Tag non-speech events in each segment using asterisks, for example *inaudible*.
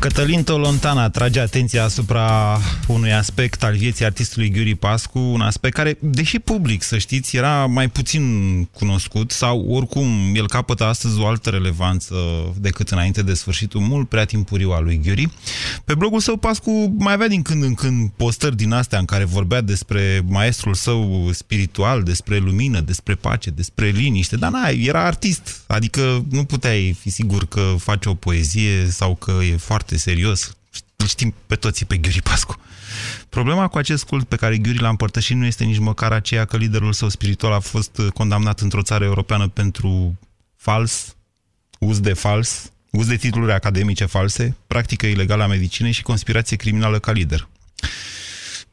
Cătălin Tolontana atrage atenția asupra unui aspect al vieții artistului Ghiuri Pascu, un aspect care, deși public, să știți, era mai puțin cunoscut sau oricum el capătă astăzi o altă relevanță decât înainte de sfârșitul mult prea timpuriu al lui Ghiuri. Pe blogul său Pascu mai avea din când în când postări din astea în care vorbea despre maestrul său spiritual, despre lumină, despre pace, despre liniște, dar na, era artist, adică nu puteai fi sigur că face o poezie sau că e foarte foarte serios. Îl știm pe toții pe Ghiuri Pascu. Problema cu acest cult pe care Ghiuri l-a împărtășit nu este nici măcar aceea că liderul său spiritual a fost condamnat într-o țară europeană pentru fals, uz de fals, uz de titluri academice false, practică ilegală a medicinei și conspirație criminală ca lider.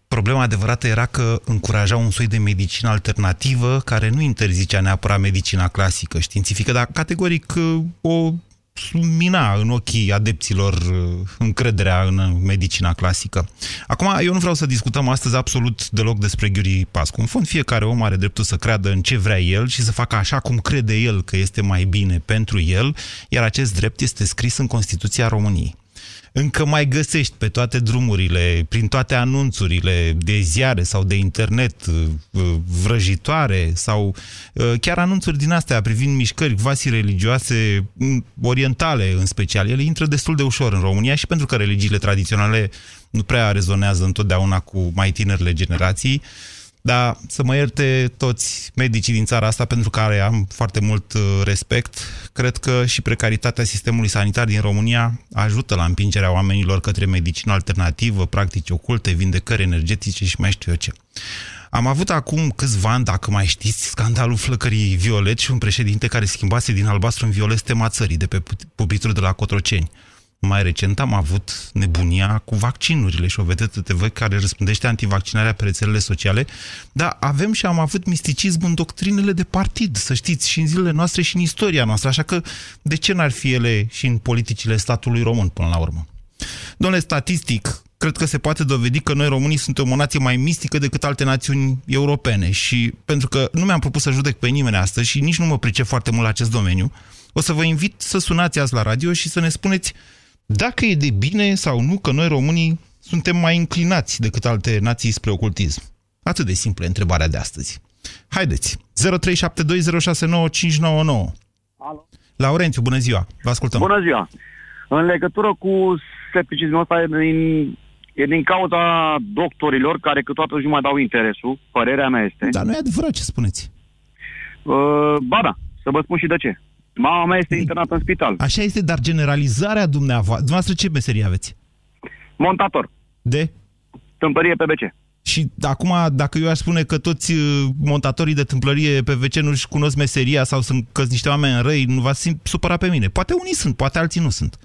Problema adevărată era că încuraja un soi de medicină alternativă care nu interzicea neapărat medicina clasică științifică, dar categoric o mina în ochii adepților uh, încrederea în medicina clasică. Acum, eu nu vreau să discutăm astăzi absolut deloc despre Ghiuri Pascu. În fond, fiecare om are dreptul să creadă în ce vrea el și să facă așa cum crede el că este mai bine pentru el, iar acest drept este scris în Constituția României încă mai găsești pe toate drumurile, prin toate anunțurile de ziare sau de internet uh, uh, vrăjitoare sau uh, chiar anunțuri din astea privind mișcări quasi religioase mm, orientale în special. Ele intră destul de ușor în România și pentru că religiile tradiționale nu prea rezonează întotdeauna cu mai tinerile generații, dar să mă ierte toți medicii din țara asta pentru care am foarte mult uh, respect. Cred că și precaritatea sistemului sanitar din România ajută la împingerea oamenilor către medicină alternativă, practici oculte, vindecări energetice și mai știu eu ce. Am avut acum câțiva ani, dacă mai știți, scandalul flăcării violet și un președinte care schimbase din albastru în violet tema țării de pe pupitrul de la Cotroceni. Mai recent am avut nebunia cu vaccinurile și o vedetă TV care răspândește antivaccinarea pe rețelele sociale, dar avem și am avut misticism în doctrinele de partid, să știți, și în zilele noastre și în istoria noastră, așa că de ce n-ar fi ele și în politicile statului român până la urmă? Domnule, statistic, cred că se poate dovedi că noi românii suntem o nație mai mistică decât alte națiuni europene și pentru că nu mi-am propus să judec pe nimeni astăzi și nici nu mă pricep foarte mult la acest domeniu, o să vă invit să sunați azi la radio și să ne spuneți dacă e de bine sau nu că noi românii suntem mai înclinați decât alte nații spre ocultism. Atât de simplă întrebarea de astăzi. Haideți, 0372069599. Alo. Laurențiu, bună ziua, vă ascultăm. Bună ziua. În legătură cu scepticismul ăsta e din, e din cauza doctorilor care câteodată nu mai dau interesul, părerea mea este. Dar nu e adevărat ce spuneți. Uh, ba da, să vă spun și de ce. Mama mea este internată în spital. Așa este, dar generalizarea dumneavoastră... Dumneavoastră ce meserie aveți? Montator. De? Tâmpărie PVC. Și acum, dacă eu aș spune că toți uh, montatorii de tâmplărie PVC nu-și cunosc meseria sau sunt că niște oameni răi, nu va supăra pe mine. Poate unii sunt, poate alții nu sunt.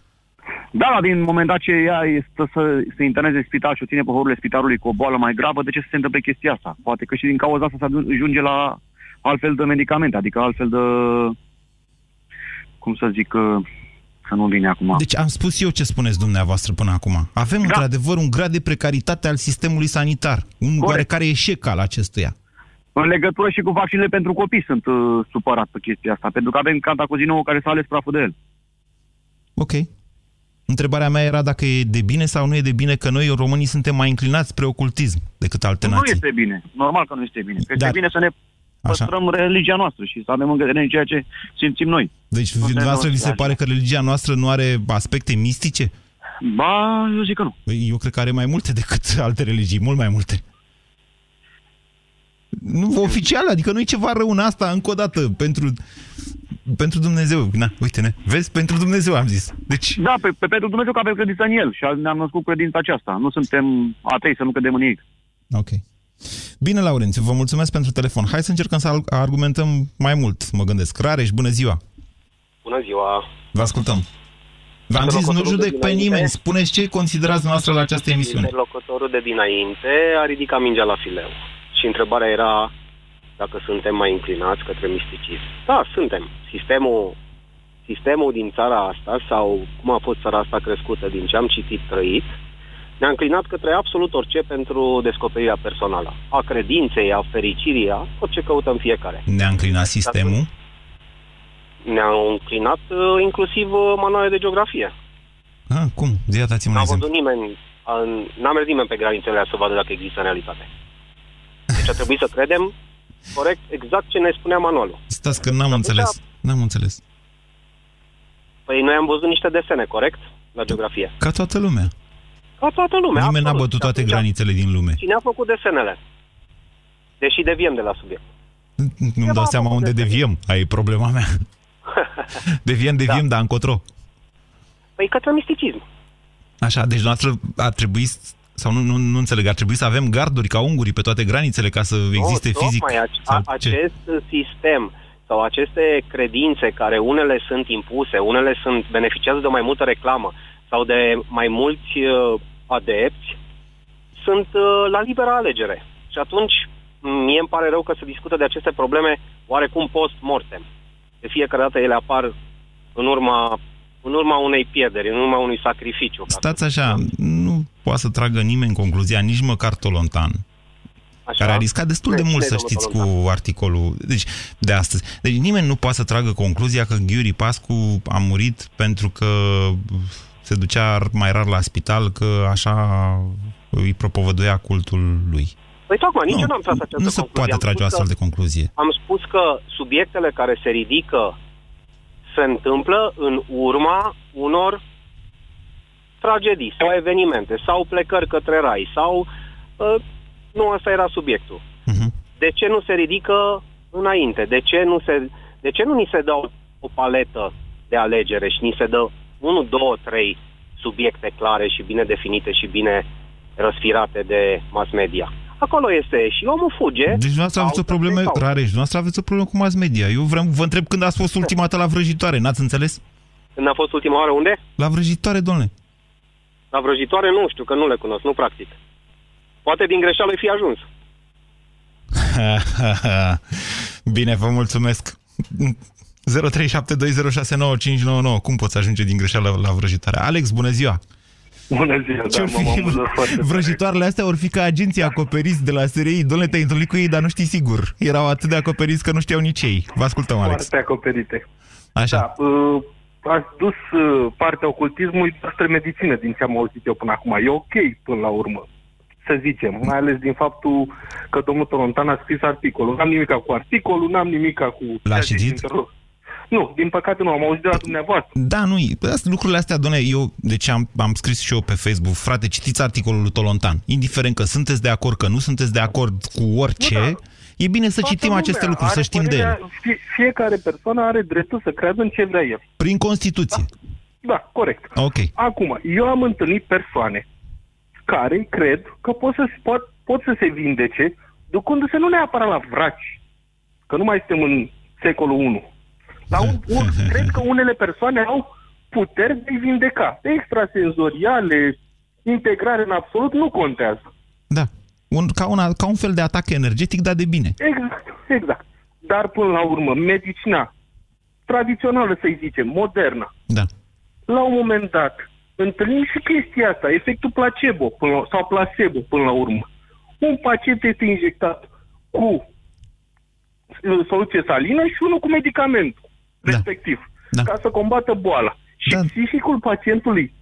Da, din moment dat ce ea este să se interneze în spital și o ține pe horurile spitalului cu o boală mai gravă, de ce să se întâmple chestia asta? Poate că și din cauza asta se ajunge la altfel de medicamente, adică altfel de cum să zic, că nu vine acum. Deci am spus eu ce spuneți dumneavoastră până acum. Avem da. într-adevăr un grad de precaritate al sistemului sanitar, un Corect. oarecare eșec al acestuia. În legătură și cu vaccinele pentru copii sunt uh, supărat pe chestia asta, pentru că avem Cantacuzino care s-a ales praful de el. Ok. Întrebarea mea era dacă e de bine sau nu e de bine că noi, românii, suntem mai înclinați spre ocultism decât alte nu nații. Nu este bine. Normal că nu este bine. Dar... Este bine să ne păstrăm Așa. religia noastră și să avem încredere în ceea ce simțim noi. Deci, dumneavoastră vi se pare că religia noastră nu are aspecte mistice? Ba, eu zic că nu. Păi, eu cred că are mai multe decât alte religii, mult mai multe. Nu, oficial, adică nu e ceva rău în asta, încă o dată, pentru, pentru Dumnezeu. Na, uite-ne, vezi, pentru Dumnezeu am zis. Deci... Da, pe, pe, pentru Dumnezeu că avem credință în El și ne-am născut credința aceasta. Nu suntem atei să nu credem în ei. Ok. Bine, Laurențiu, vă mulțumesc pentru telefon. Hai să încercăm să argumentăm mai mult, mă gândesc. Rareș, bună ziua! Bună ziua! Vă ascultăm. V-am zis, nu judec pe nimeni. Spuneți ce considerați noastră la această emisiune. Locutorul de dinainte a ridicat mingea la fileu. Și întrebarea era dacă suntem mai inclinați către misticism. Da, suntem. Sistemul, sistemul din țara asta, sau cum a fost țara asta crescută din ce am citit, trăit, Ne-a înclinat către absolut orice pentru descoperirea personală. A credinței, a fericirii, a orice căutăm fiecare. Ne-a înclinat sistemul? Ne-a înclinat uh, inclusiv uh, manuale de geografie. Ah, cum? Zia dați-mi un N-a exemplu. văzut nimeni, a- n-a mers nimeni pe granițele astea să vadă dacă există în realitate. Deci a trebuit să credem corect exact ce ne spunea manualul. Stați că n-am Atunci- înțeles. N-am înțeles. Păi noi am văzut niște desene, corect? La geografie. Ca toată lumea. Ca toată lumea. Nimeni n-a absolut. bătut Și toate atunci, granițele din lume. Cine a făcut desenele? Deși deviem de la subiect. Nu-mi dau a seama făcut unde desene. deviem. Aia e problema mea. *laughs* Deviem, deviem, dar încotro. Păi către misticism. Așa, deci noastră ar trebui, s- sau nu, nu, nu înțeleg, ar trebui să avem garduri ca ungurii pe toate granițele ca să existe nu, fizic? Tocmai ac- sau a- ce? acest sistem sau aceste credințe care unele sunt impuse, unele sunt beneficiază de mai multă reclamă sau de mai mulți uh, adepți, sunt uh, la liberă alegere. Și atunci mie îmi pare rău că se discută de aceste probleme oarecum post-mortem. De fiecare dată ele apar în urma, în urma unei pierderi, în urma unui sacrificiu. ca Stați să- așa, nu poate să tragă nimeni concluzia, nici măcar Tolontan, Așa. care a riscat destul de Cine- mult, cine să e domnul știți, Tolontan? cu articolul deci, de astăzi. Deci nimeni nu poate să tragă concluzia că Ghiuri Pascu a murit pentru că se ducea mai rar la spital, că așa îi propovăduia cultul lui. Păi tocmai, nici nu, eu n-am tras această nu se concluzie. poate Am trage o spus că- astfel de concluzie. am spus că subiectele care se ridică se întâmplă în urma unor tragedii sau evenimente sau plecări către rai sau uh, nu asta era subiectul. Mhm. De ce nu se ridică înainte? De ce nu, se, de ce nu ni se dă o, o paletă de alegere și ni se dă 1, 2, 3 subiecte clare și bine definite și bine răsfirate de mass media? Acolo este și omul fuge. Deci dumneavoastră aveți o caută, problemă, caută. Rareș, dumneavoastră aveți o problemă cu mass media. Eu vreau, vă întreb când ați fost ultima dată la vrăjitoare, n-ați înțeles? Când a fost ultima oară unde? La vrăjitoare, domnule. La vrăjitoare nu știu, că nu le cunosc, nu practic. Poate din greșeală fi ajuns. *laughs* Bine, vă mulțumesc. 0372069599. Cum poți ajunge din greșeală la vrăjitoare? Alex, bună ziua! Bună ziua, da, Ce-or mă, mă amuză foarte tare. vrăjitoarele astea or fi ca agenții acoperiți de la SRI. Domnule, te-ai întâlnit cu ei, dar nu știi sigur. Erau atât de acoperiți că nu știau nici ei. Vă ascultăm, Alex. Foarte acoperite. Așa. Da, uh, ați dus uh, partea ocultismului spre medicină, din ce am auzit eu până acum. E ok până la urmă, să zicem, mai ales din faptul că domnul Tolontan a scris articolul. N-am nimica cu articolul, n-am nimica cu... L-a ce a zis citit? inter- Nu, din păcate nu, am auzit de la dumneavoastră. Da, nu, lucrurile astea, doamne, eu, deci am, am scris și eu pe Facebook, frate, citiți articolul lui Tolontan. Indiferent că sunteți de acord, că nu sunteți de acord cu orice, Nu, da. e bine să Toată citim lumea aceste lucruri, să are știm de părerea- ele. Fie, fiecare persoană are dreptul să creadă în ce vrea el. Prin Constituție. Da, corect. Ok. Acum, eu am întâlnit persoane care cred că pot să, pot, pot să se vindece ducându-se nu neapărat la vraci, că nu mai suntem în secolul 1. La un, un, *laughs* cred că unele persoane au puteri de a vindeca. Extrasenzoriale, integrare în absolut, nu contează. Da. Un, ca, una, ca un fel de atac energetic, dar de bine. Exact, exact. Dar până la urmă, medicina tradițională, să-i zicem, modernă, Da. la un moment dat, întâlnim și chestia asta, efectul placebo până la, sau placebo până la urmă. Un pacient este injectat cu uh, soluție salină și unul cu medicament Da. Respectiv, Da. ca să combată boala. Și Da. psihicul pacientului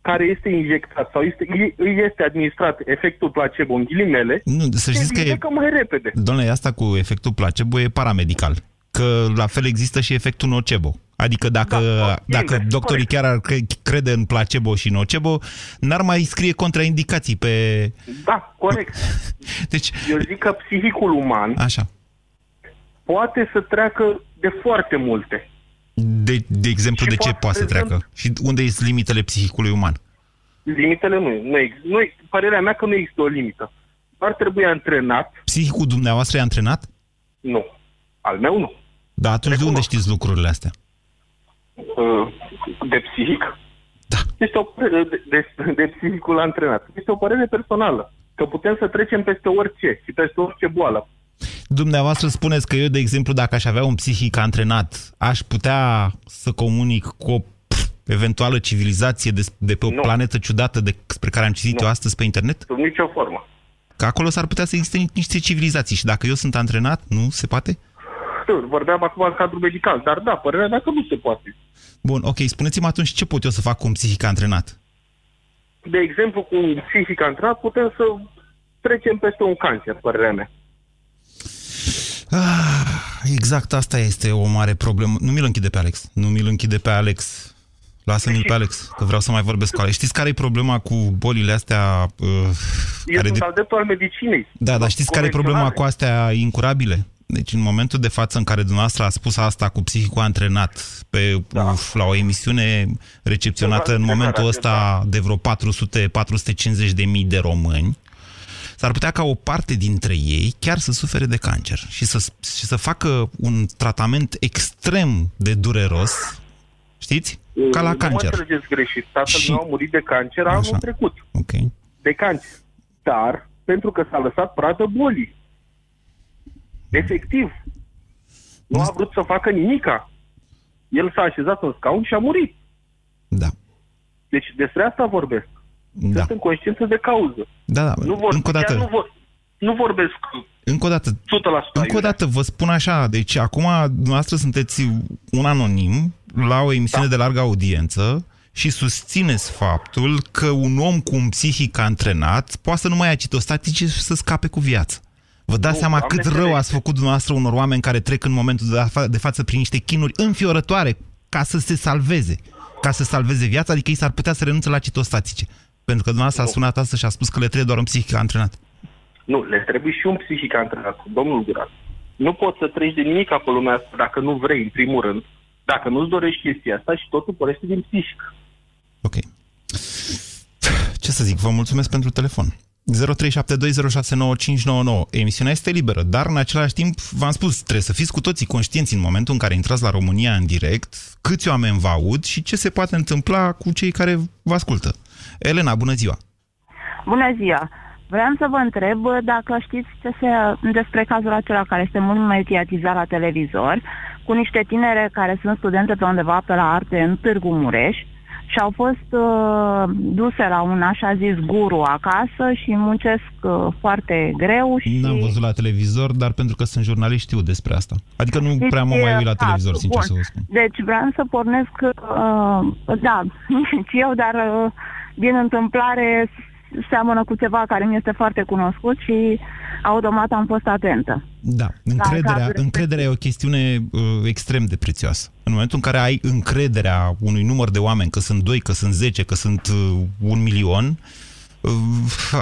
care este injectat sau este, îi- îi este administrat efectul placebo în ghilimele, Nu, să se știți că e, vindecă mai repede. domnule, asta cu efectul placebo e paramedical. Că la fel există și efectul nocebo. Adică dacă, Da, dacă invers, doctorii corect. chiar ar cre- crede în placebo și nocebo, n-ar mai scrie contraindicații pe... Da, corect. *laughs* Deci, Eu zic că psihicul uman așa. poate să treacă de foarte multe. De, de exemplu, Și de ce poate poate să să treacă? Și unde sunt limitele psihicului uman? Limitele nu, nu, ex- nu ex- părerea mea că nu există o limită. Ar trebui antrenat, Psihicul dumneavoastră e antrenat? nu. Al meu nu. Da, atunci de unde Recunosc. știți lucrurile astea? Uh, De psihic. Da. Este o părere de, de, de psihicul antrenat. Este o părere personală. Că putem să trecem peste orice și peste orice boală. Dumneavoastră spuneți că eu, de exemplu, dacă aș avea un psihic antrenat, aș putea să comunic cu o eventuală civilizație de, de pe o Nu. planetă ciudată despre care am citit Nu. eu astăzi pe internet? Sub nicio formă. Că acolo s-ar putea să existe niște civilizații și dacă eu sunt antrenat, nu se poate? Nu, vorbeam acum în cadrul medical, dar da, părerea mea că nu se poate. Bun, ok, spuneți-mi atunci ce pot eu să fac cu un psihic antrenat? De exemplu, cu un psihic antrenat putem să trecem peste un cancer, părerea mea. Ah, exact asta este o mare problemă. Nu mi-l închide pe Alex. Nu mi-l închide pe Alex. Lasă-mi pe Alex, că vreau să mai vorbesc cu Alex. Știți care e problema cu bolile astea? Uh, E care sunt de... al dreptul al medicinei. Da, dar știți care e problema cu astea incurabile? Deci în momentul de față în care dumneavoastră a spus asta cu psihicul antrenat pe, da. uf, la o emisiune recepționată Da, în momentul da, ăsta de vreo 400-450 de mii de români, s-ar putea ca o parte dintre ei chiar să sufere de cancer și să, și să facă un tratament extrem de dureros, știți? Ca la nu cancer. mă înțelegeți greșit. Tatăl Și- meu a murit de cancer Așa. anul trecut. Ok. De cancer. Dar pentru că s-a lăsat pradă bolii. Efectiv. Nu a vrut să facă nimica. El s-a așezat în scaun și a murit. Da. Deci despre asta vorbesc. Da. Sunt în conștiință de cauză. Da, da. Nu, vor, Încă o dată. chiar nu, vor, nu vorbesc Încă o dată, 100% Încă o aiurea. dată vă spun așa, deci acum dumneavoastră sunteți un anonim la o emisiune Da. de largă audiență și susțineți faptul că un om cu un psihic antrenat poate să nu mai ia citostatice și să scape cu viață. Vă dați Nu, seama Doamne cât rău ferește. ați făcut dumneavoastră unor oameni care trec în momentul de, fa- de față prin niște chinuri înfiorătoare ca să se salveze, ca să salveze viața, adică ei s-ar putea să renunțe la citostatice. Pentru că dumneavoastră a Nu. sunat asta și a spus că le trebuie doar un psihic antrenat. Nu, le trebuie și un psihic antrenat, domnul Guran. Nu poți să treci de nimic pe lumea asta dacă nu vrei, în primul rând, dacă nu-ți dorești chestia asta și totul pornește din psihic. Ok. Ce să zic, vă mulțumesc pentru telefon. 0372069599. Emisiunea este liberă, dar în același timp, v-am spus, trebuie să fiți cu toții conștienți în momentul în care intrați la România în direct, câți oameni vă aud și ce se poate întâmpla cu cei care vă ascultă. Elena, bună ziua! Bună ziua! Vreau să vă întreb dacă știți ce se, despre cazul acela care este mult mediatizat la televizor, cu niște tinere care sunt studente pe undeva pe la arte în Târgu Mureș și au fost uh, duse la un așa zis guru acasă și muncesc uh, foarte greu și... N-am văzut la televizor, dar pentru că sunt jurnalist știu despre asta. Adică nu Deci, prea mă mai uit la da, televizor, sincer bun. să vă spun. Deci vreau să pornesc, uh, da, *laughs* și eu, dar uh, din întâmplare seamănă cu ceva care mi este foarte cunoscut și automat am fost atentă. Da, încrederea, cazuri încrederea e o chestiune uh, extrem de prețioasă. În momentul în care ai încrederea unui număr de oameni, că sunt doi, că sunt zece, că sunt uh, un milion, uh,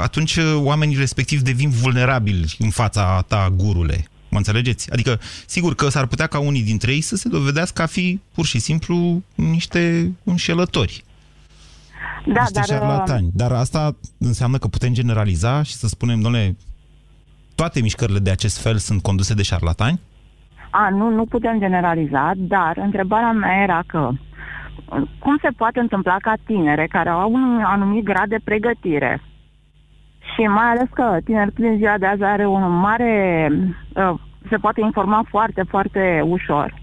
atunci uh, oamenii respectiv devin vulnerabili în fața ta, gurule. Mă înțelegeți? Adică, sigur că s-ar putea ca unii dintre ei să se dovedească a fi pur și simplu niște înșelători, Da, niște dar uh, șarlatani. Dar asta înseamnă că putem generaliza și să spunem, domnule, toate mișcările de acest fel sunt conduse de șarlatani? A, nu, nu putem generaliza, dar întrebarea mea era că uh, cum se poate întâmpla ca tinere care au un anumit grad de pregătire și mai ales că tinerii din ziua de azi are un mare, uh, se poate informa foarte, foarte ușor,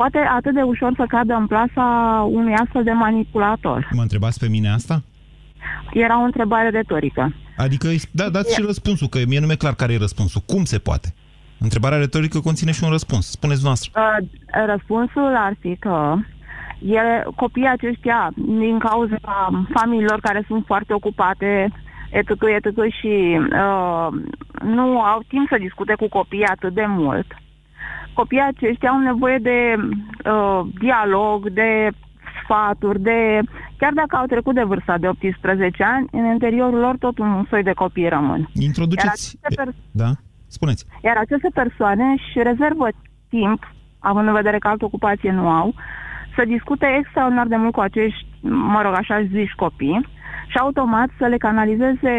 poate atât de ușor să cadă în plasa unui astfel de manipulator. Mă întrebați pe mine asta? Era o întrebare retorică. Adică, da, dați și răspunsul, că mie nu mi-e clar care e răspunsul. Cum se poate? Întrebarea retorică conține și un răspuns. Spuneți noastră. Uh, răspunsul ar fi că ele, copiii aceștia, din cauza familiilor care sunt foarte ocupate, etc., etc., și uh, nu au timp să discute cu copiii atât de mult, copiii aceștia au nevoie de uh, dialog, de sfaturi, de... Chiar dacă au trecut de vârsta de 18 ani, în interiorul lor tot un soi de copii rămân. Introduceți... Iar aceste perso- Da? Spuneți. iar aceste persoane își rezervă timp, având în vedere că altă ocupație nu au, să discute extraordinar de mult cu acești, mă rog, așa zici copii și automat să le canalizeze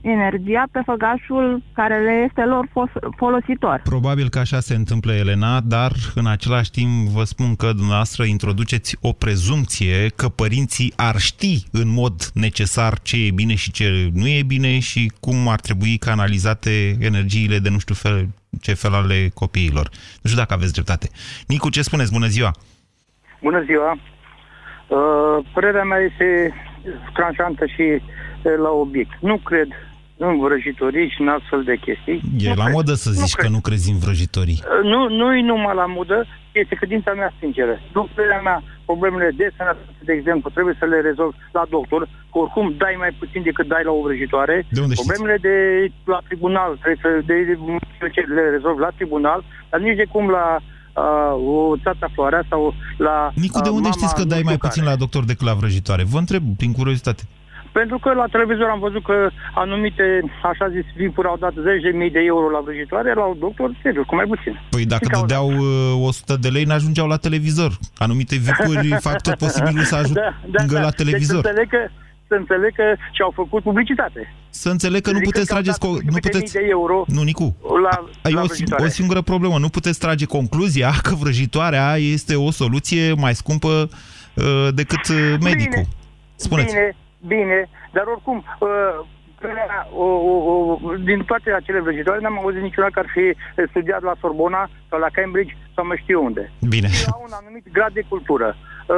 energia pe făgașul care le este lor fos- folositor. Probabil că așa se întâmplă, Elena, dar în același timp vă spun că dumneavoastră introduceți o prezumție că părinții ar ști în mod necesar ce e bine și ce nu e bine și cum ar trebui canalizate energiile de nu știu fel, ce fel ale copiilor. Nu știu dacă aveți dreptate. Nicu, ce spuneți? Bună ziua! Bună ziua! Uh, părerea mea este tranșantă și uh, la obiect. Nu cred în vrăjitorii și în astfel de chestii. E nu la cred. modă să Nu zici cred. că nu crezi în vrăjitorii. Uh, Nu, nu e numai la modă, este credința mea sinceră. După părerea mea, problemele de sănătate, de exemplu, trebuie să le rezolvi la doctor, că oricum dai mai puțin decât dai la o vrăjitoare. De unde știți? Problemele de la tribunal, trebuie să de, de, ce le rezolvi la tribunal, dar nici de cum la uh, o țața floarea sau la Nicu, de uh, unde mama știți că nu dai știu mai care. puțin la doctor decât la vrăjitoare? Vă întreb, prin curiozitate. Pentru că la televizor am văzut că anumite, așa zis, vipuri au dat zeci de mii de euro la vrăjitoare, la un doctor, serios, cu mai puțin. Păi dacă Din cauza- dădeau uh, 100 de lei, n-ajungeau la televizor. Anumite vipuri *laughs* fac tot posibilul să ajungă la televizor. Deci să înțeleg că, să înțeleg că și-au făcut publicitate. Să înțeleg că nu Adică puteți că au trageți... dat co- Nu 10.000 puteți... de euro Nu, Nicu. la, Ai la o, vrăjitoare. o singură problemă. Nu puteți trage concluzia *laughs* că vrăjitoarea este o soluție mai scumpă uh, decât uh, medicul. Bine, Spuneți. Bine, bine, dar oricum, uh, părerea mea, o, o, o, din toate acele vrăjitoare n-am auzit niciuna care ar fi studiat la Sorbona sau la Cambridge sau mai știu unde. Bine. au un anumit grad de cultură. Uh,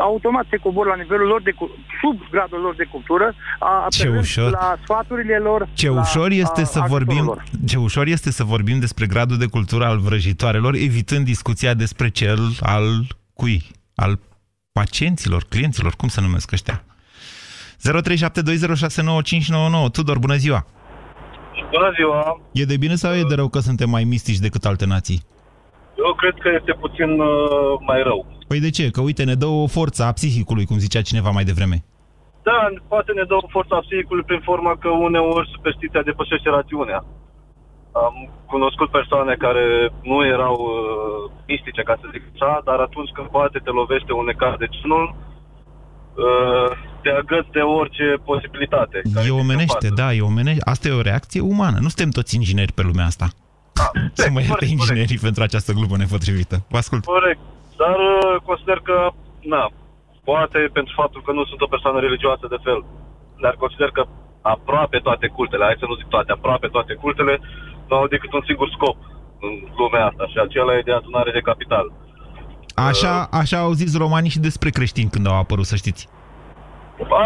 automat se cobor la nivelul lor de cu- sub gradul lor de cultură, a, Ce apelând ușor. la sfaturile lor. Ce la, ușor este a, să ajutorul vorbim, Lor. ce ușor este să vorbim despre gradul de cultură al vrăjitoarelor, evitând discuția despre cel al cui? Al pacienților, clienților, cum se numesc ăștia? 0372069599. Tudor, bună ziua! Bună ziua! E de bine sau e de rău că suntem mai mistici decât alte nații? Eu cred că este puțin uh, mai rău. Păi de ce? Că uite, ne dă o forță a psihicului, cum zicea cineva mai devreme. Da, poate ne dă o forță a psihicului prin forma că uneori superstiția depășește rațiunea. Am cunoscut persoane care nu erau uh, mistice, ca să zic așa, dar atunci când poate te lovește un necaz de genul, uh, te agăți de orice posibilitate. care E ți se omenește, față. da, e omenește. Asta e o reacție umană. Nu suntem toți ingineri pe lumea asta. *laughs* Să mă ierte corect, inginerii pentru această glumă nepotrivită. Vă ascult. Corect. Dar uh, consider că, na, poate pentru faptul că nu sunt o persoană religioasă de fel, dar consider că aproape toate cultele, hai să nu zic toate, aproape toate cultele, nu au decât un singur scop în lumea asta și acela e de adunare de capital. Așa, așa au zis romanii și despre creștini când au apărut, să știți.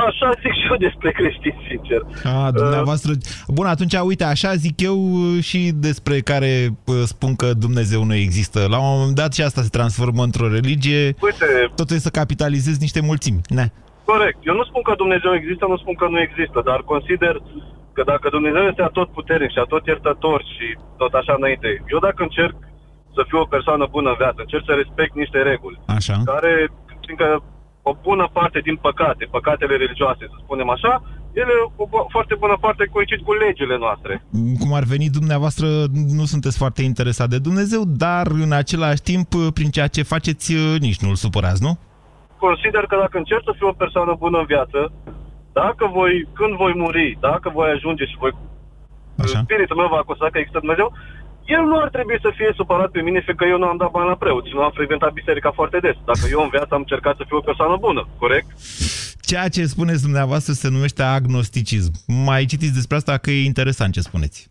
Așa zic și eu despre creștini, sincer. A, dumneavoastră... Bun, atunci, uite, așa zic eu uh, și despre care uh, spun că Dumnezeu nu există. La un moment dat și asta se transformă într-o religie. Uite, Tot trebuie să capitalizezi niște mulțimi. Ne. corect. Eu nu spun că Dumnezeu există, nu spun că nu există, dar consider că dacă Dumnezeu este atot puternic și atot iertător și tot așa înainte, eu dacă încerc să fiu o persoană bună în viață, încerc să respect niște reguli, Așa. care, fiindcă o bună parte din păcate, păcatele religioase, să spunem așa, ele, o bu- foarte bună parte coincid cu legile noastre. Cum ar veni dumneavoastră, nu sunteți foarte interesat de Dumnezeu, dar în același timp, uh, prin ceea ce faceți, uh, nici nu-l supărați, nu? Consider că dacă încerc să fiu o persoană bună în viață, dacă voi, când voi muri, dacă voi ajunge și voi, Așa. spiritul meu va constata că există Dumnezeu, el nu ar trebui să fie supărat pe mine, fiindcă eu nu am dat bani la preot și nu am frecventat biserica foarte des. Dacă eu în viață am încercat să fiu o persoană bună, corect? Ceea ce spuneți dumneavoastră se numește agnosticism. Mai citiți despre asta că e interesant ce spuneți.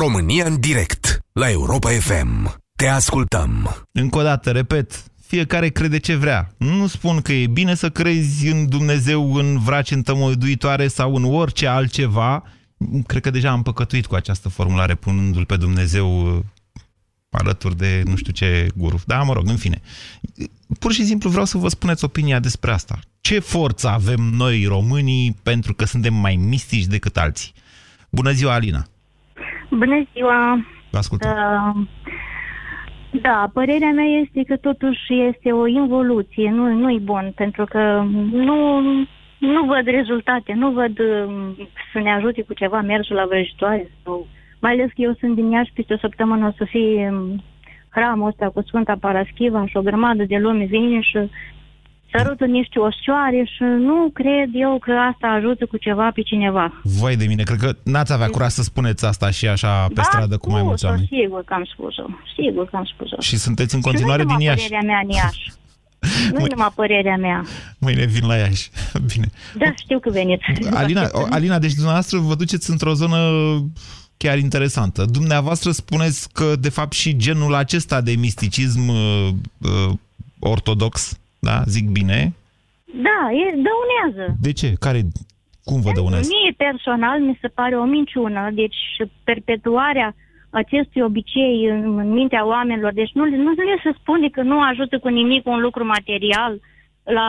România în direct la Europa FM. Te ascultăm. Încă o dată, repet, fiecare crede ce vrea. Nu spun că e bine să crezi în Dumnezeu, în vraci întămăduitoare sau în orice altceva. Cred că deja am păcătuit cu această formulare, punându-l pe Dumnezeu uh, alături de nu știu ce guru. Da, mă rog, în fine. Pur și simplu vreau să vă spuneți opinia despre asta. Ce forță avem noi românii pentru că suntem mai mistici decât alții? Bună ziua, Alina! Bună ziua! Vă ascultăm. Uh, da, părerea mea este că totuși este o involuție, nu, nu e bun, pentru că nu, nu văd rezultate, nu văd uh, să ne ajute cu ceva mersul la vrăjitoare. Sau, mai ales că eu sunt din Iași, peste o săptămână o să fie um, hramul ăsta cu Sfânta Paraschiva și o grămadă de lume vine și sărută niște oșoare și nu cred eu că asta ajută cu ceva pe cineva. Vai de mine, cred că n-ați avea curaj să spuneți asta și așa pe Da, stradă cu mai mulți spus-o, oameni. Sigur că am spus-o. Sigur că am spus-o. Și sunteți în continuare și nu din e numai Iași. părerea mea în Iași. Nu e numai părerea mea. Mâine vin la Iași. *laughs* Bine. Da, știu că veniți. Alina, o, Alina, deci dumneavoastră vă duceți într-o zonă chiar interesantă. Dumneavoastră spuneți că, de fapt, și genul acesta de misticism uh, uh, ortodox, da, zic bine, Da, e, dăunează. De ce? Care, cum vă dăunează? Mie personal mi se pare o minciună, deci perpetuarea acestui obicei în, în mintea oamenilor, deci nu, nu le se spune că nu ajută cu nimic un lucru material la,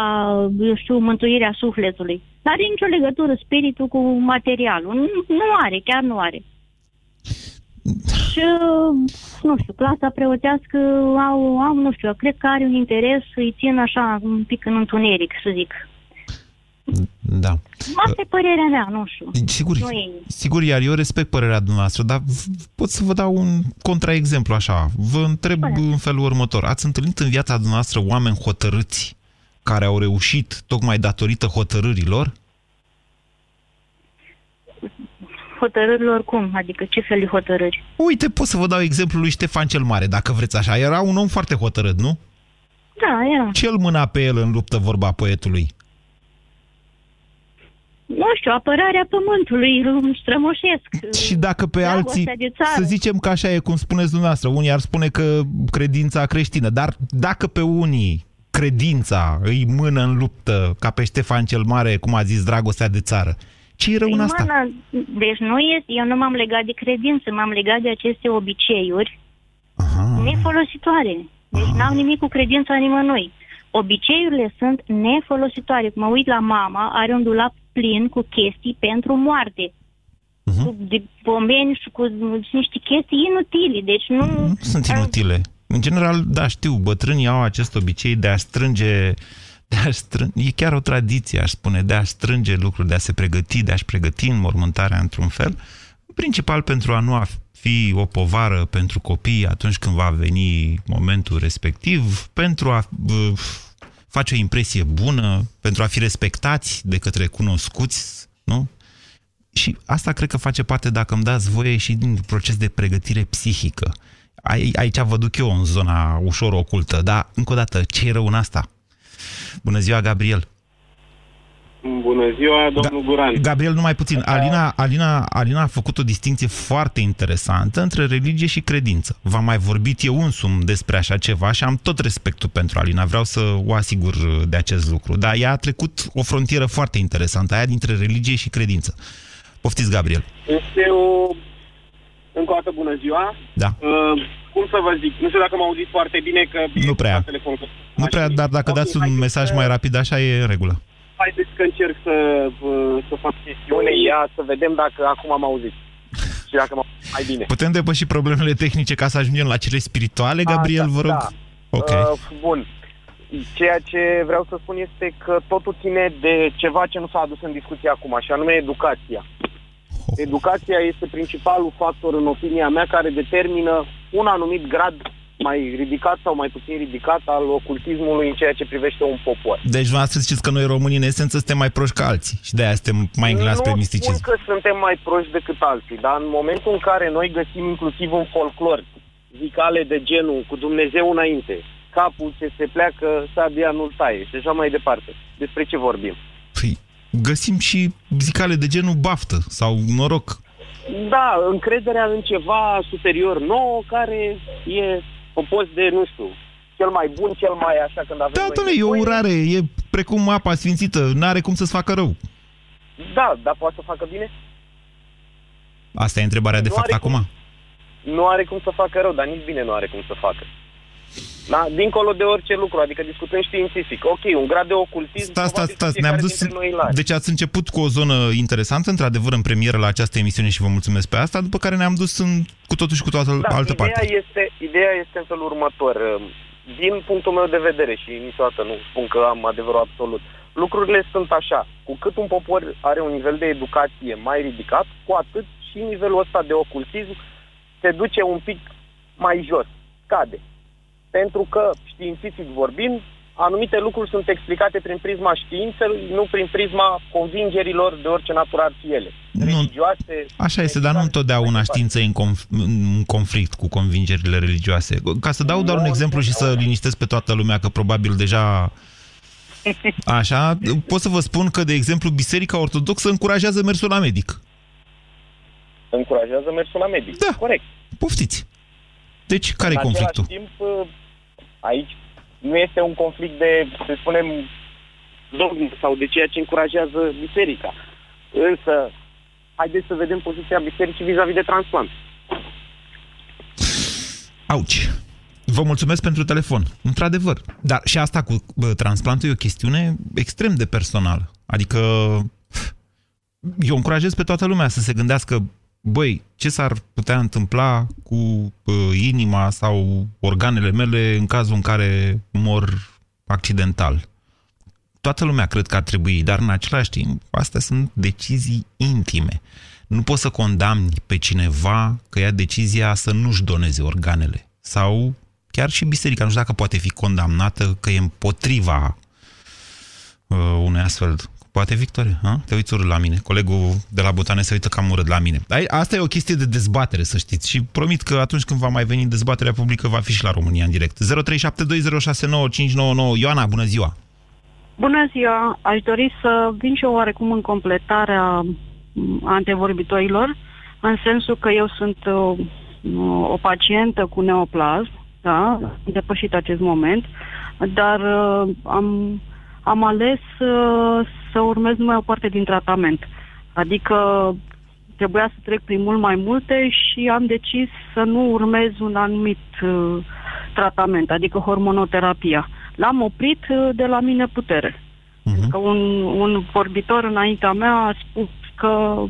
eu știu, mântuirea sufletului. Nu are nicio legătură spiritul cu materialul. Nu, nu are, chiar nu are. Și, nu știu, clasa preotească au, au, nu știu, cred că are un interes să-i țin așa un pic în întuneric, să zic. Da. Asta e părerea mea, nu știu. Sigur, Nu e- sigur, iar eu respect părerea dumneavoastră, dar v- pot să vă dau un contraexemplu așa. Vă întreb Spune. în felul următor. Ați întâlnit în viața dumneavoastră oameni hotărâți care au reușit tocmai datorită hotărârilor? Hotărârilor cum? Adică ce fel de hotărâri? Uite, pot să vă dau exemplul lui Ștefan cel Mare, dacă vreți așa. Era un om foarte hotărât, nu? Da, era. Ce îl mâna pe el în luptă, vorba poetului? Nu știu, apărarea pământului îl strămoșesc. Și dacă pe Dragostea alții, de țară. să zicem că așa e cum spuneți dumneavoastră, unii ar spune că credința creștină, dar dacă pe unii credința îi mână în luptă, ca pe Ștefan cel Mare, cum a zis, dragostea de țară, ce e rău în Păi, asta? mână, deci nu este, eu nu m-am legat de credință, m-am legat de aceste obiceiuri Aha. nefolositoare. Deci n-au nimic cu credința nimănui. Obiceiurile sunt nefolositoare. Mă uit la mama, are un dulap plin cu chestii pentru moarte. Mhm. Cu de pomeni și cu niște chestii inutile. Deci nu... Nu sunt inutile. În general, da, știu, bătrânii au acest obicei de a strânge, de a strânge, e chiar o tradiție, aș spune, de a strânge lucruri, de a se pregăti, de a-și pregăti înmormântarea într-un fel, în principal pentru a nu a fi o povară pentru copii atunci când va veni momentul respectiv, pentru a uh, face o impresie bună, pentru a fi respectați de către cunoscuți, nu? Și asta cred că face parte, dacă îmi dați voie, și din proces de pregătire psihică. Ai- Aici vă duc eu în zona ușor ocultă, dar, încă o dată, ce e rău în asta? Bună ziua, Gabriel! Bună ziua, domnul Guran. Gabriel, numai puțin. Alina, Alina, Alina a făcut o distinție foarte interesantă între religie și credință. V-am mai vorbit eu însumi despre așa ceva și am tot respectul pentru Alina. Vreau să o asigur de acest lucru. Dar ea a trecut o frontieră foarte interesantă, aia dintre religie și credință. Poftiți, Gabriel. Este o... Încă o dată bună ziua. Da. Uh, cum să vă zic? Nu știu dacă mă auziți foarte bine, că... Nu prea. la Telefon, că... Nu prea, dar dacă Ok, dați un haideți mesaj să- mai rapid, așa e în regulă. Haideți că încerc să, uh, să fac chestiune, ia să vedem dacă acum am auzit. Și dacă m-am mai bine. Putem depăși problemele tehnice ca să ajungem la cele spirituale, Gabriel, da, vă rog? da. Ok. Uh, bun. Ceea ce vreau să spun este că totul ține de ceva ce nu s-a adus în discuție acum, și anume educația. Educația este principalul factor, în opinia mea, care determină un anumit grad mai ridicat sau mai puțin ridicat al ocultismului în ceea ce privește un popor. Deci dumneavoastră ziceți că noi românii, în esență, suntem mai proști ca alții și de-aia suntem mai înclinați spre nu misticism. spun că suntem mai proști decât alții, dar în momentul în care noi găsim inclusiv un folclor zicale de genul cu Dumnezeu înainte, capul ce se pleacă, sabia nu-l taie și așa mai departe. Despre ce vorbim? Păi, găsim și zicale de genul baftă sau noroc. Da, încrederea în ceva superior nou care e post de, nu știu, cel mai bun, cel mai așa când avem Da, noi domnule, e o nevoie. urare, e precum apa sfințită, n-are cum să-ți facă rău. Da, dar poate să facă bine? Asta e întrebarea de Nu fapt are cum. acum. Nu are cum să facă rău, dar nici bine nu are cum să facă. Da? Dincolo de orice lucru, adică discutăm științific. Ok, un grad de ocultism... Stați, stați, probabil stați, ne-am fiecare dus... dintre noi îl are. Deci ați început cu o zonă interesantă, într-adevăr, în premieră la această emisiune și vă mulțumesc pe asta, după care ne-am dus în, cu totul și cu toată Da, altă ideea parte. Este, ideea este în felul următor. Din punctul meu de vedere, și niciodată nu spun că am adevărul absolut, lucrurile sunt așa. Cu cât un popor are un nivel de educație mai ridicat, cu atât și nivelul ăsta de ocultism se duce un pic mai jos, scade. Pentru că, științific vorbind, anumite lucruri sunt explicate prin prisma științei, nu prin prisma convingerilor de orice natură ar fi ele. Nu. Religioase, Așa este, dar nu întotdeauna știința e în, conf- în conflict cu convingerile religioase. Ca să dau doar un Nu exemplu și să liniștesc pe toată lumea, că probabil deja... *laughs* Așa, pot să vă spun că, de exemplu, Biserica Ortodoxă încurajează mersul la medic. încurajează mersul la medic. Da. Corect. Poftiți! Deci, care e În conflictul? același timp, uh, aici nu este un conflict de, să spunem, dogme sau de ceea ce încurajează biserica. Însă, haideți să vedem poziția bisericii vis-a-vis de transplant. Auci. Vă mulțumesc pentru telefon. Într-adevăr. Dar și asta cu bă, transplantul e o chestiune extrem de personală. Adică eu încurajez pe toată lumea să se gândească băi, ce s-ar putea întâmpla cu uh, inima sau organele mele în cazul în care mor accidental? Toată lumea cred că ar trebui, dar în același timp, astea sunt decizii intime. Nu poți să condamni pe cineva că ia decizia să nu-și doneze organele. Sau chiar și biserica, nu știu dacă poate fi condamnată că e împotriva uh, unui astfel Poate, Victoria? Ha? Te uiți urât la mine. Colegul de la Botane se uită cam urât la mine. Asta e o chestie de dezbatere, să știți. Și promit că atunci când va mai veni dezbaterea publică, va fi și la România în direct. 0372069599. Ioana, bună ziua! Bună ziua! Aș dori să vin și eu oarecum în completarea antevorbitorilor, în sensul că eu sunt o, o pacientă cu neoplasm, da, am depășit acest moment, dar uh, am am ales uh, să urmez numai o parte din tratament. Adică trebuia să trec prin mult mai multe și am decis să nu urmez un anumit uh, tratament, adică hormonoterapia. L-am oprit uh, de la mine putere. Uh-huh. Că un, un vorbitor înaintea mea a spus că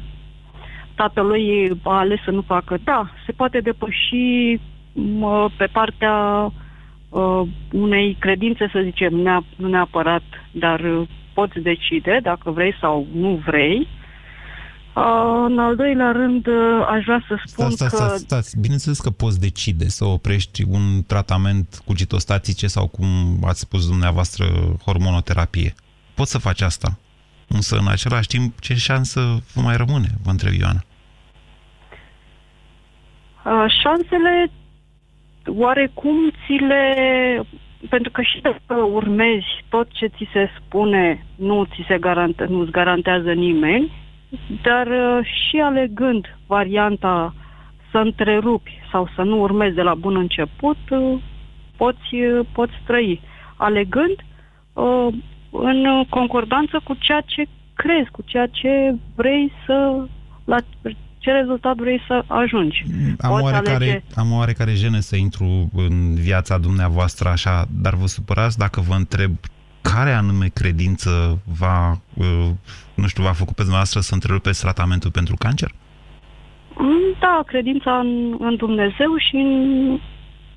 tatălui a ales să nu facă. Da, se poate depăși mă, pe partea uh, unei credințe, să zicem, neap- nu neapărat, dar uh, poți decide dacă vrei sau nu vrei. Uh, în al doilea rând, uh, aș vrea să spun stați, stați, că... Stați, stați, bineînțeles că poți decide să oprești un tratament cu citostatice sau, cum ați spus dumneavoastră, hormonoterapie. Poți să faci asta. Însă, în același timp, ce șansă vă mai rămâne, vă întreb, Ioana? Uh, șansele oarecum ți le... Pentru că și dacă urmezi tot ce ți se spune, nu ți se garante, nu-ți garantează nimeni, dar uh, și alegând varianta să întrerupi sau să nu urmezi de la bun început, uh, poți, uh, poți trăi. Alegând în concordanță cu ceea ce crezi, cu ceea ce vrei să, la ce rezultat vrei să ajungi. Am oarecare, alege... am oarecare jene să intru în viața dumneavoastră așa, dar vă supărați dacă vă întreb care anume credință va, uh, nu știu, v-a făcut pe dumneavoastră să întrerupeți tratamentul pentru cancer? Mm, da, credința în, în Dumnezeu și în,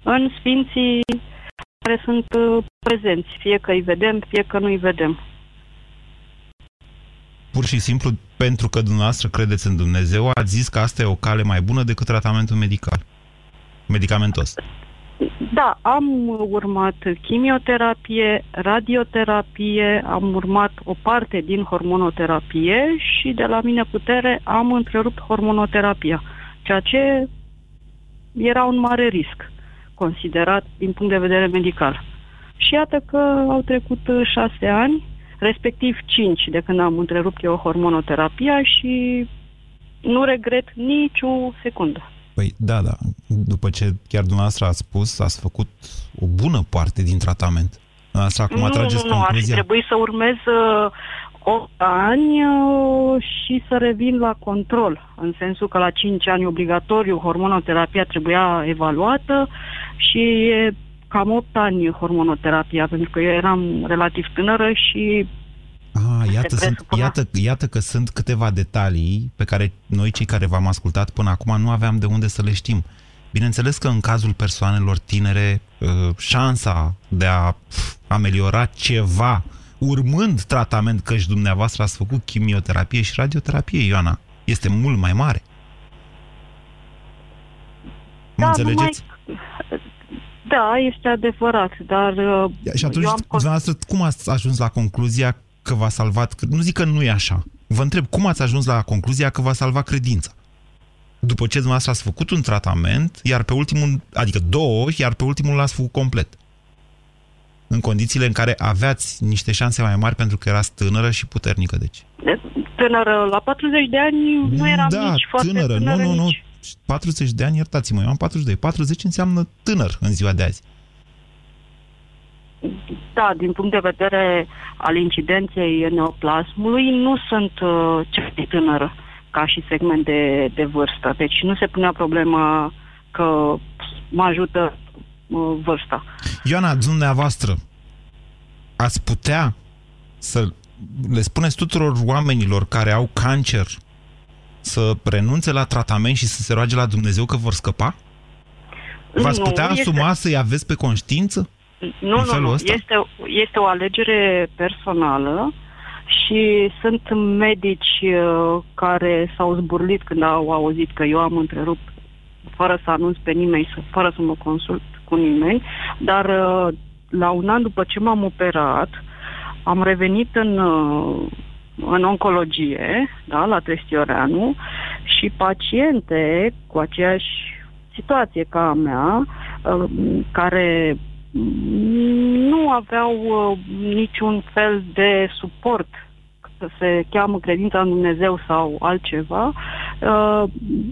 în Sfinții care sunt uh, prezenți, fie că îi vedem, fie că nu îi vedem pur și simplu pentru că dumneavoastră credeți în Dumnezeu, ați zis că asta e o cale mai bună decât tratamentul medical, medicamentos. Da, am urmat chimioterapie, radioterapie, am urmat o parte din hormonoterapie și de la mine putere am întrerupt hormonoterapia, ceea ce era un mare risc considerat din punct de vedere medical. Și iată că au trecut șase ani respectiv 5 de când am întrerupt eu hormonoterapia și nu regret nicio secundă. Păi da, da. După ce chiar dumneavoastră ați spus, ați făcut o bună parte din tratament. Asta acum nu, atrageți nu, nu, concluzia. ar trebui să urmez uh, 8 ani uh, și să revin la control, în sensul că la 5 ani obligatoriu hormonoterapia trebuia evaluată și e cam 8 ani hormonoterapia, pentru că eu eram relativ tânără și Ah, iată, sunt, iată, iată că sunt câteva detalii pe care noi, cei care v-am ascultat până acum, nu aveam de unde să le știm. Bineînțeles că în cazul persoanelor tinere, uh, șansa de a ameliora ceva urmând tratament, căci dumneavoastră ați făcut chimioterapie și radioterapie, Ioana, este mult mai mare. Mă da, înțelegeți? Numai, da, este adevărat, dar... Uh, și atunci, eu am... dumneavoastră, cum ați ajuns la concluzia că v-a salvat... Nu zic că nu e așa. Vă întreb, cum ați ajuns la concluzia că v-a salvat credința? După ce dumneavoastră ați făcut un tratament, iar pe ultimul, adică două ori, iar pe ultimul l-ați făcut complet. În condițiile în care aveați niște șanse mai mari pentru că erați tânără și puternică, deci. Tânără, la 40 de ani nu eram da, nici foarte tânără. tânără, nu, nu, nu. nici... 40 de ani, iertați-mă, eu am 42. 40 înseamnă tânăr în ziua de azi. da, din punct de vedere al incidenței neoplasmului, nu sunt uh, cea mai tânără ca și segment de, de vârstă. Deci nu se punea problema că mă ajută uh, vârsta. Ioana, dumneavoastră, ați putea să le spuneți tuturor oamenilor care au cancer să renunțe la tratament și să se roage la Dumnezeu că vor scăpa? V-ați Nu, putea este- asuma să-i aveți pe conștiință? Nu, În nu, felul nu. ăsta? Este, este o alegere personală și sunt medici uh, care s-au zburlit când au auzit că eu am întrerupt fără să anunț pe nimeni, să- fără să mă consult cu nimeni, dar uh, la un an după ce m-am operat, am revenit în, uh, în oncologie, da, la Trestioreanu, și paciente cu aceeași situație ca a mea, uh, care nu aveau uh, niciun fel de suport că se cheamă credința în Dumnezeu sau altceva, uh,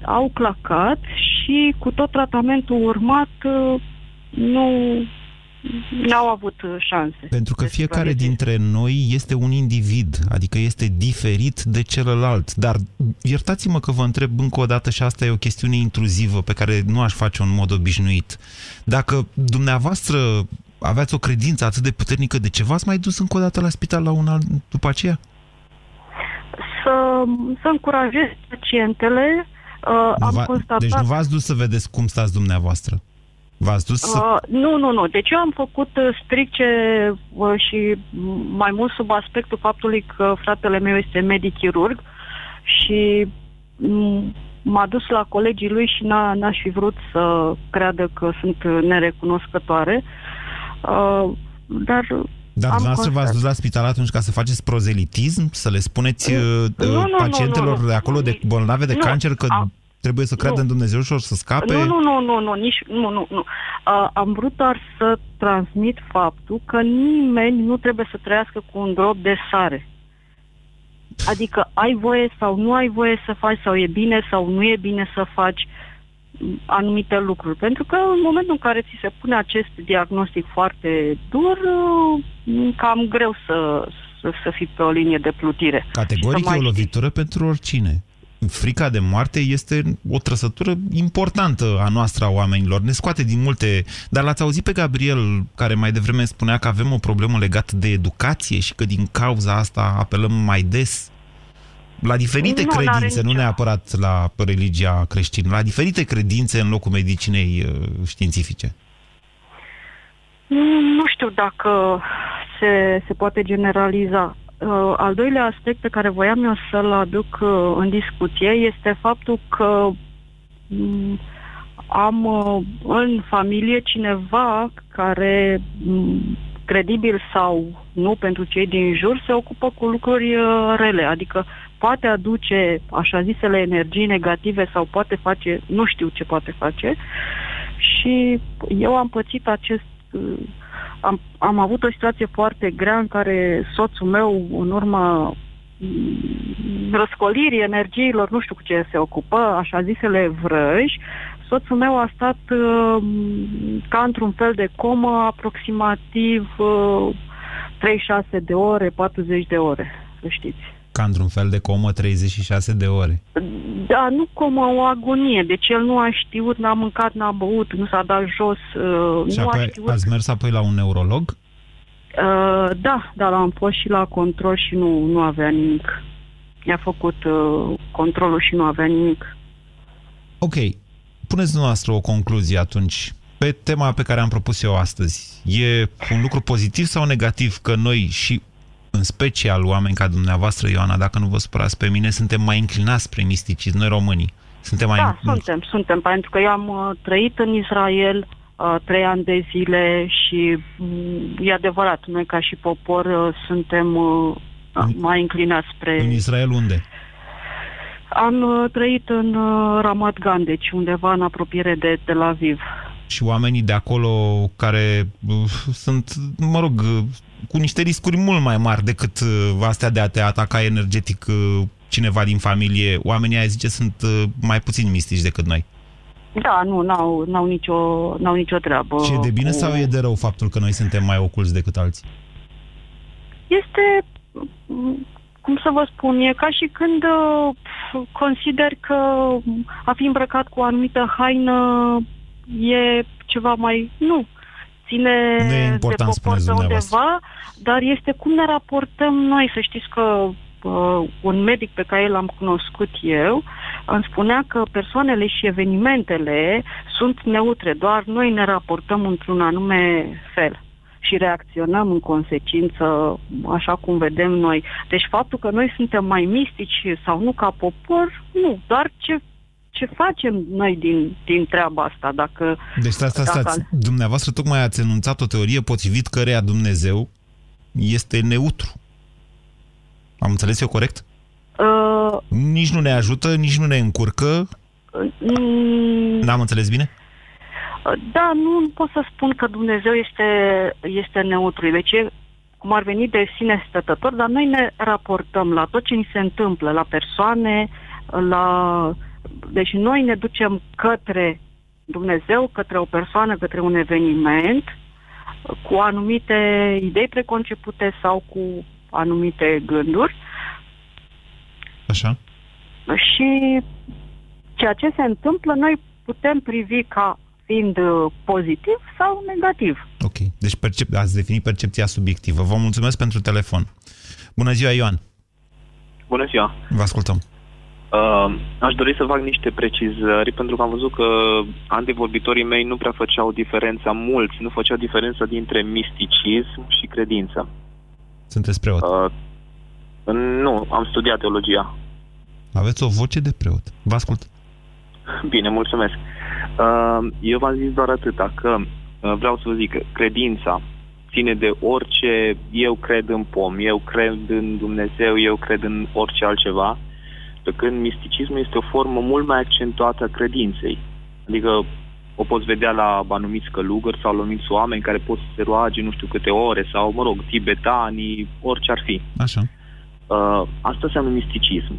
au clacat și cu tot tratamentul urmat uh, nu n-au avut uh, șanse. Pentru că de fiecare supraviețuire. dintre noi este un individ, adică este diferit de celălalt. Dar iertați-mă că vă întreb încă o dată și asta e o chestiune intruzivă pe care nu aș face-o în mod obișnuit. Dacă dumneavoastră aveați o credință atât de puternică, de ce v-ați mai dus încă o dată la spital la un an după aceea? Să, să încurajez pacientele. Uh, Nu am va- constatat... Deci nu v-ați dus să vedeți cum stați dumneavoastră. V-ați dus să... Uh, nu, nu, nu. Deci eu am făcut uh, strict ce uh, și m- mai mult sub aspectul faptului că fratele meu este medic chirurg și m- m-a dus la colegii lui și n-a, n-aș fi vrut să creadă că sunt uh, nerecunoscătoare. Uh, dar Dar am dumneavoastră v-ați constat- dus la spital atunci ca să faceți prozelitism? Să le spuneți uh, Nu, nu, nu, pacientelor nu, nu. de acolo, de bolnave de Nu, cancer, că am- trebuie să creadă nu. în Dumnezeu și or să scape? Nu, nu, nu, nu, nu, nici, nu, nu, nu. Uh, am vrut doar să transmit faptul că nimeni nu trebuie să trăiască cu un drop de sare. Adică ai voie sau nu ai voie să faci, sau e bine sau nu e bine să faci m, anumite lucruri. Pentru că în momentul în care ți se pune acest diagnostic foarte dur, uh, cam greu să, să, să fii pe o linie de plutire. Categoric Și să e o mai știi. lovitură pentru oricine. Frica de moarte este o trăsătură importantă a noastră a oamenilor. Ne scoate din multe... Dar l-ați auzit pe Gabriel, care mai devreme spunea că avem o problemă legată de educație și că din cauza asta apelăm mai des la diferite Nu, n-are credințe, nu nicio- neapărat la religia creștină, la diferite credințe în locul medicinei uh, științifice. Nu, nu știu dacă se, se poate generaliza. Uh, al doilea aspect pe care voiam eu să-l aduc uh, în discuție este faptul că mm, am uh, în familie cineva care, mm, credibil sau nu pentru cei din jur, se ocupă cu lucruri uh, rele, adică poate aduce așa zisele energii negative sau poate face, nu știu ce poate face, și eu am pățit acest uh, am, am avut o situație foarte grea în care soțul meu, în urma mm, răscolirii energiilor, nu știu cu ce se ocupă, așa zisele vrăji, soțul meu a stat uh, ca într-un fel de comă aproximativ uh, 36 de ore, 40 de ore, să știți. Ca într-un fel de comă 36 de ore. Da, nu cum o agonie. Deci el nu a știut, n-a mâncat, n-a băut, nu s-a dat jos, uh, Și nu a apoi știut. ați mers apoi la un neurolog? Uh, da, dar am fost și la control și nu, nu avea nimic. I-a făcut uh, controlul și nu avea nimic. Ok, puneți dumneavoastră o concluzie atunci pe tema pe care am propus eu astăzi. E un lucru pozitiv sau negativ că noi și în special oameni ca dumneavoastră, Ioana, dacă nu vă supărați pe mine, suntem mai inclinați spre misticism, noi românii. Suntem mai... Da, suntem, suntem, pentru că eu am uh, trăit în Israel uh, trei ani de zile și mm, e adevărat, noi ca și popor uh, suntem uh, mai înclinați spre... În Israel unde? Am uh, trăit în uh, Ramat Gan, deci undeva în apropiere de Tel Aviv. Și oamenii de acolo care uh, sunt, mă rog, uh, cu niște riscuri mult mai mari decât uh, astea de a te ataca energetic uh, cineva din familie, oamenii aia zice sunt uh, mai puțin mistici decât noi. Da, nu, n-au, n-au, nicio, n-au nicio treabă. Și e de bine cu- sau e de rău faptul că noi suntem mai oculți decât alții? Este, m, cum să vă spun, e ca și când uh, consider că a fi îmbrăcat cu o anumită haină e ceva mai... Nu, ține Nu e important, de popor spuneți pe dumneavoastră. undeva, dar este cum ne raportăm noi. Să știți că uh, un medic pe care l-am cunoscut eu îmi spunea că persoanele și evenimentele sunt neutre, doar noi ne raportăm într-un anume fel și reacționăm în consecință așa cum vedem noi. Deci faptul că noi suntem mai mistici sau nu ca popor, nu, doar ce, ce facem noi din, din treaba asta. Dacă, Deci stați, stați, dacă- stați. Dumneavoastră tocmai ați enunțat o teorie potrivit căreia Dumnezeu este neutru. Am înțeles eu corect? Uh, Nici nu ne ajută, nici nu ne încurcă. mm, N-am înțeles bine? Da, nu pot să spun că Dumnezeu este, este neutru. Deci e cum ar veni de sine stătător, dar noi ne raportăm la tot ce ni se întâmplă, la persoane, la... Deci noi ne ducem către Dumnezeu, către o persoană, către un eveniment, cu anumite idei preconcepute sau cu anumite gânduri Așa. și ceea ce se întâmplă noi putem privi ca fiind uh, pozitiv sau negativ. Ok. Deci percep- ați definit percepția subiectivă. Vă mulțumesc pentru telefon. Bună ziua, Ioan. Bună ziua! Vă ascultăm. Uh, aș dori să fac niște precizări, pentru că am văzut că antevorbitorii mei nu prea făceau diferența, mulți nu făceau diferența dintre misticism și credință. Sunteți preot. Uh, nu, am studiat teologia. Aveți o voce de preot. Vă ascult. Bine, mulțumesc. Uh, eu v-am zis doar atâta, că uh, vreau să vă zic că credința ține de orice, eu cred în pom, eu cred în Dumnezeu, eu cred în orice altceva, pe când misticismul este o formă mult mai accentuată a credinței. Adică o poți vedea la anumiți călugări sau la anumiți oameni care pot să se roage nu știu câte ore sau, mă rog, tibetanii, orice ar fi. Așa. Uh, asta înseamnă misticism.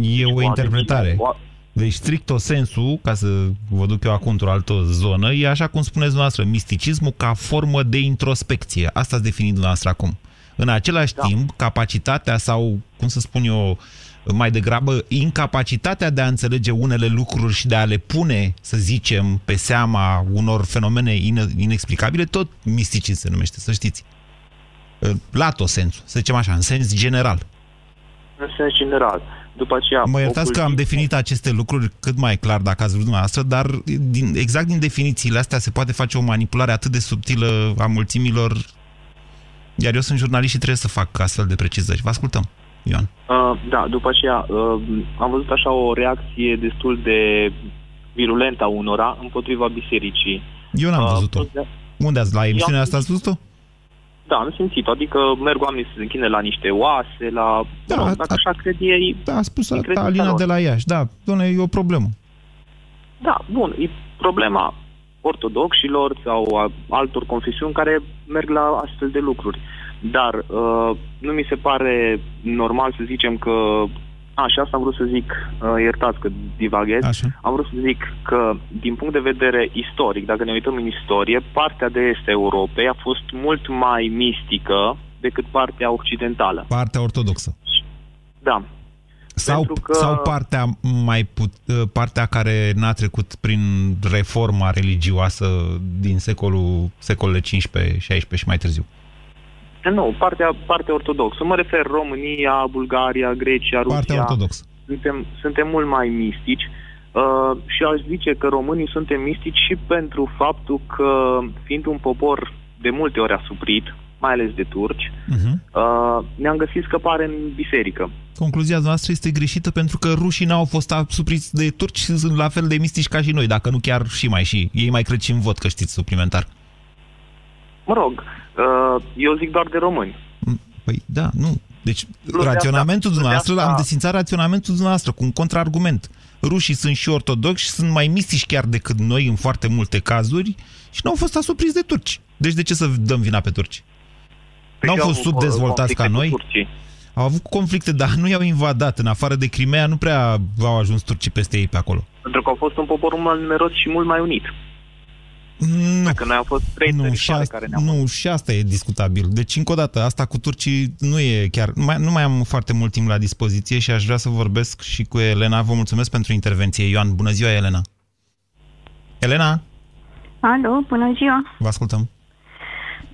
E o interpretare. O- Deci, stricto sensul, ca să vă duc eu acum într-o altă zonă, e așa cum spuneți dumneavoastră, misticismul ca formă de introspecție. Asta ați definit dumneavoastră acum. În același da. timp, capacitatea sau, cum să spun eu, mai degrabă, incapacitatea de a înțelege unele lucruri și de a le pune, să zicem, pe seama unor fenomene ine- inexplicabile, tot misticism se numește, să știți. Lato sensul, să zicem așa, în sens general. În sens general. După aceea... Mă iertați că am ocultism- definit aceste lucruri cât mai clar dacă ați vrut dumneavoastră, dar din, exact din definițiile astea se poate face o manipulare atât de subtilă a mulțimilor, iar eu sunt jurnalist și trebuie să fac astfel de precizări. Vă ascultăm, Ioan. Uh, da, după aceea uh, am văzut așa o reacție destul de virulentă a unora împotriva bisericii. Eu n-am Uh, văzut-o. Unde ați? La emisiunea asta ați văzut-o? Da, am simțit Adică merg oamenii să se închine la niște oase, la... Da, mă rog, dacă așa cred ei... Da, a spus e credința Alina lor. de la Iași. Da, doamne, e o problemă. Da, bun, e problema ortodoxilor sau a altor confesiuni care merg la astfel de lucruri. Dar uh, nu mi se pare normal să zicem că... A, și asta am vrut să zic, uh, iertați că divaghez, Așa. am vrut să zic că din punct de vedere istoric, dacă ne uităm în istorie, partea de est a Europei a fost mult mai mistică decât partea occidentală. Partea ortodoxă. Da, Sau, Pentru că- sau partea, mai put, partea care n-a trecut prin reforma religioasă din secolul, secolele 15, 16 și mai târziu. Nu, partea, partea ortodoxă. Mă refer România, Bulgaria, Grecia, Rusia. Partea ortodoxă. Suntem, suntem mult mai mistici uh, și aș zice că românii suntem mistici și pentru faptul că, fiind un popor de multe ori asuprit, mai ales de turci, Uh-huh. uh, ne-am găsit scăpare în biserică. Concluzia noastră este greșită pentru că rușii n-au fost asupriți de turci și sunt la fel de mistici ca și noi, dacă nu chiar și mai și. Ei mai cred și în vot, că știți, suplimentar. Mă rog, uh, eu zic doar de români. Păi da, nu. Deci Plus de raționamentul asta- plus de dumneavoastră, asta- am desințat raționamentul dumneavoastră cu un contraargument. Rușii sunt și ortodoxi și sunt mai mistici chiar decât noi în foarte multe cazuri și n-au fost asupriți de turci. Deci de ce să dăm vina pe turci? Păi N-au și fost au, uh, subdezvoltați ca conflicte noi? cu turcii. Au avut conflicte, dar nu i-au invadat. În afară de Crimea, nu prea au ajuns turcii peste ei pe acolo. Pentru că au fost un popor mult mai numeros și mult mai unit. Nu. Dacă noi au fost trei Nu, țări și, asta, care ne-au nu, și asta e discutabil. Deci, încă o dată, asta cu turcii nu e chiar... Mai, nu mai am foarte mult timp la dispoziție și aș vrea să vorbesc și cu Elena. Vă mulțumesc pentru intervenție. Ioan, bună ziua, Elena. Elena, Alo, bună ziua. vă ascultăm.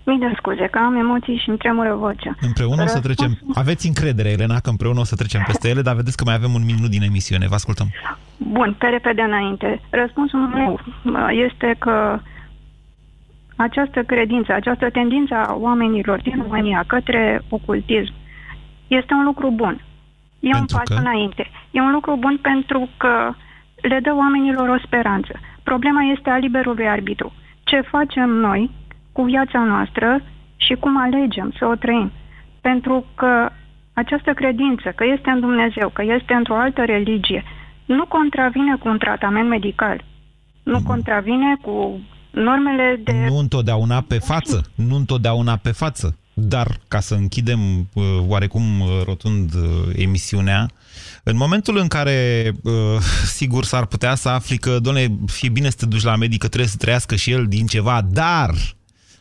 Mii de scuze că am emoții și îmi tremură vocea. Împreună o să Răspunsul- trecem... Aveți încredere, Elena, că împreună o să trecem peste ele, dar vedeți că mai avem un minut din emisiune. Vă ascultăm. Bun, pe repede înainte. Răspunsul meu uh, este că această credință, această tendință a oamenilor din România către ocultism este un lucru bun. E un Pentru pas că? înainte. E un lucru bun pentru că le dă oamenilor o speranță. Problema este a liberului arbitru. Ce facem noi cu viața noastră și cum alegem să o trăim. Pentru că această credință că este în Dumnezeu, că este într-o altă religie, nu contravine cu un tratament medical. Nu contravine cu normele de... Nu întotdeauna pe față, nu întotdeauna pe față. Dar, ca să închidem uh, oarecum uh, rotund uh, emisiunea, în momentul în care, uh, *laughs* sigur, s-ar putea să afli că, doamne, fie bine să te duci la medic, că trebuie să trăiască și el din ceva, dar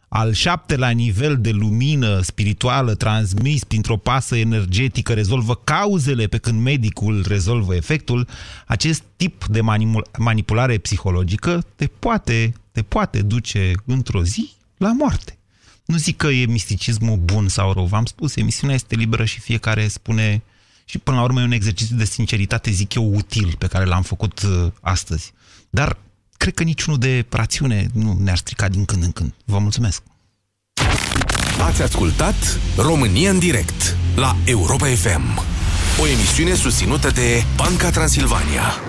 al șaptelea nivel de lumină spirituală transmis printr-o pasă energetică rezolvă cauzele pe când medicul rezolvă efectul, acest tip de manimul- manipulare psihologică te poate, te poate duce într-o zi la moarte. Nu zic că e misticismul bun sau rău, v-am spus, emisiunea este liberă și fiecare spune și până la urmă e un exercițiu de sinceritate, zic eu, util pe care l-am făcut uh, astăzi. Dar cred că niciunul de rațiune nu ne-ar strica din când în când. Vă mulțumesc! Ați ascultat România în direct la Europa FM, o emisiune susținută de Banca Transilvania.